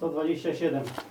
127.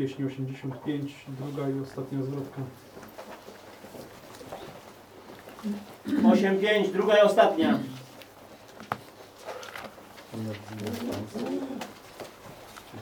pieśni 85, druga i ostatnia zwrotka. 8-5, druga i ostatnia. Się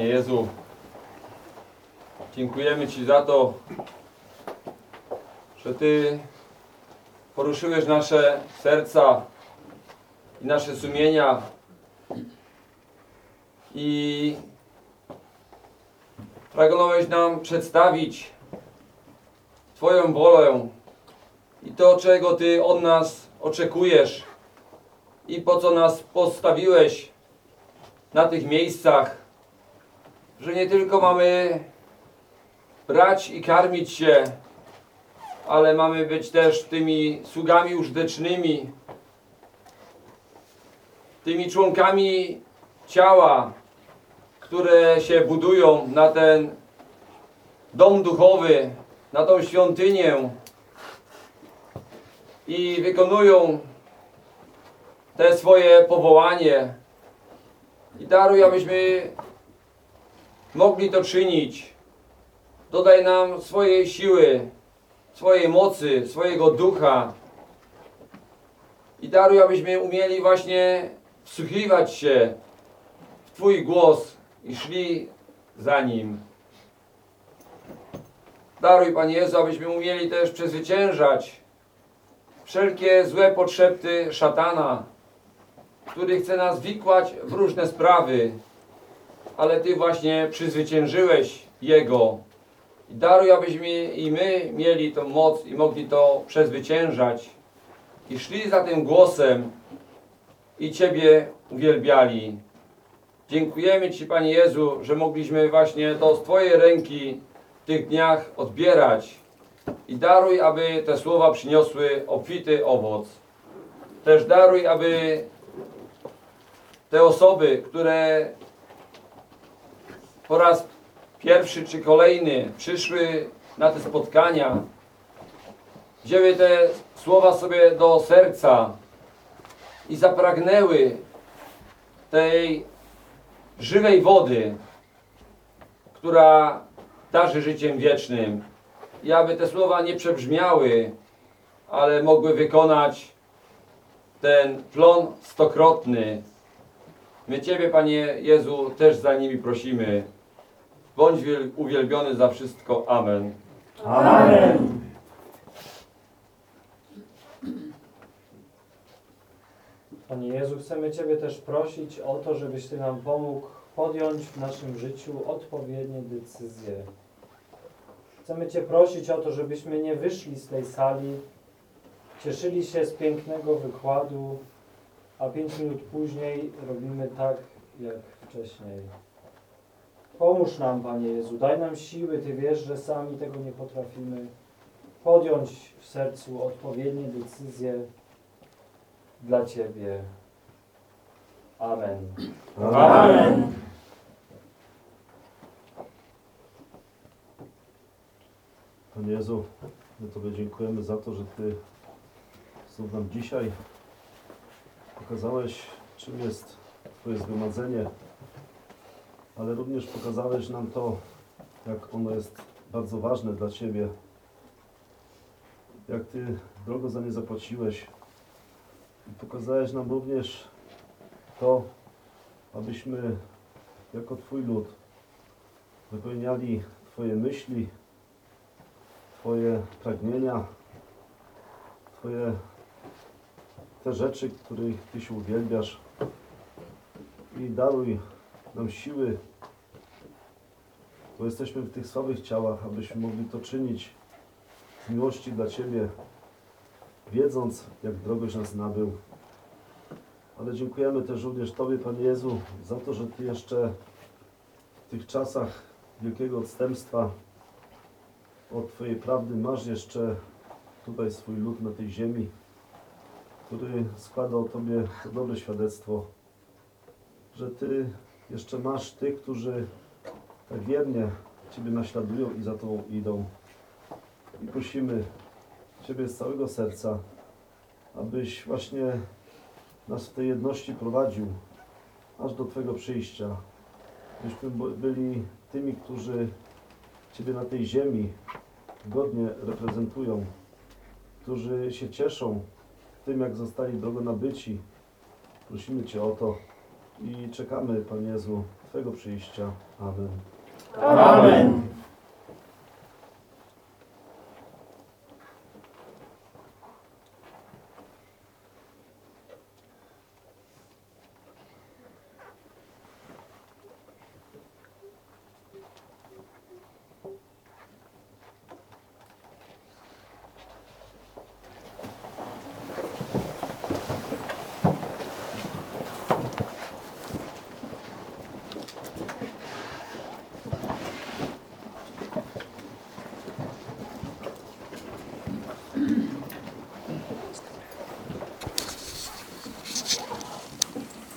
Panie Jezu. Dziękujemy Ci za to, że Ty poruszyłeś nasze serca i nasze sumienia i pragnąłeś nam przedstawić Twoją wolę i to, czego Ty od nas oczekujesz i po co nas postawiłeś na tych miejscach, że nie tylko mamy brać i karmić się, ale mamy być też tymi sługami użytecznymi, tymi członkami ciała, które się budują na ten dom duchowy, na tą świątynię i wykonują te swoje powołanie. I daruj, abyśmy mogli to czynić. Dodaj nam swojej siły, swojej mocy, swojego ducha. I daruj, abyśmy umieli właśnie wsłuchiwać się w Twój głos i szli za nim. Daruj, Panie Jezu, abyśmy umieli też przezwyciężać wszelkie złe potrzeby szatana, który chce nas wikłać w różne sprawy, ale Ty właśnie przyzwyciężyłeś Jego. I daruj, abyśmy i my mieli tą moc i mogli to przezwyciężać i szli za tym głosem i Ciebie uwielbiali. Dziękujemy Ci, Panie Jezu, że mogliśmy właśnie to z Twojej ręki w tych dniach odbierać. I daruj, aby te słowa przyniosły obfity owoc. Też daruj, aby te osoby, które po raz pierwszy czy kolejny przyszły na te spotkania, wzięły te słowa sobie do serca i zapragnęły tej żywej wody, która darzy życiem wiecznym. I aby te słowa nie przebrzmiały, ale mogły wykonać ten plon stokrotny. My Ciebie, Panie Jezu, też za nimi prosimy. Bądź wiel- uwielbiony za wszystko. Amen. Amen. Panie Jezu, chcemy Ciebie też prosić o to, żebyś Ty nam pomógł podjąć w naszym życiu odpowiednie decyzje. Chcemy Cię prosić o to, żebyśmy nie wyszli z tej sali, cieszyli się z pięknego wykładu, a pięć minut później robimy tak, jak wcześniej. Pomóż nam, Panie Jezu, daj nam siły, Ty wiesz, że sami tego nie potrafimy. Podjąć w sercu odpowiednie decyzje dla Ciebie. Amen. Amen. Panie Jezu, my Tobie dziękujemy za to, że Ty znów nam dzisiaj pokazałeś, czym jest Twoje zgromadzenie, ale również pokazałeś nam to, jak ono jest bardzo ważne dla Ciebie, jak Ty drogo za nie zapłaciłeś. I pokazałeś nam również to, abyśmy jako Twój lud wypełniali Twoje myśli, Twoje pragnienia, Twoje te rzeczy, których Ty się uwielbiasz. I daruj nam siły, bo jesteśmy w tych słabych ciałach, abyśmy mogli to czynić z miłości dla Ciebie, wiedząc, jak drogoś nas nabył. Ale dziękujemy też również Tobie, Panie Jezu, za to, że Ty jeszcze w tych czasach wielkiego odstępstwa od Twojej prawdy masz jeszcze tutaj swój lud na tej ziemi, który składa o Tobie to dobre świadectwo, że Ty jeszcze masz tych, którzy tak wiernie Ciebie naśladują i za Tobą idą. I prosimy Ciebie z całego serca, abyś właśnie nas w tej jedności prowadził aż do Twojego przyjścia. Byśmy byli tymi, którzy Ciebie na tej ziemi godnie reprezentują, którzy się cieszą tym, jak zostali drogo nabyci. Prosimy Cię o to i czekamy, Panie Jezu, Twojego przyjścia. Amen. Amen.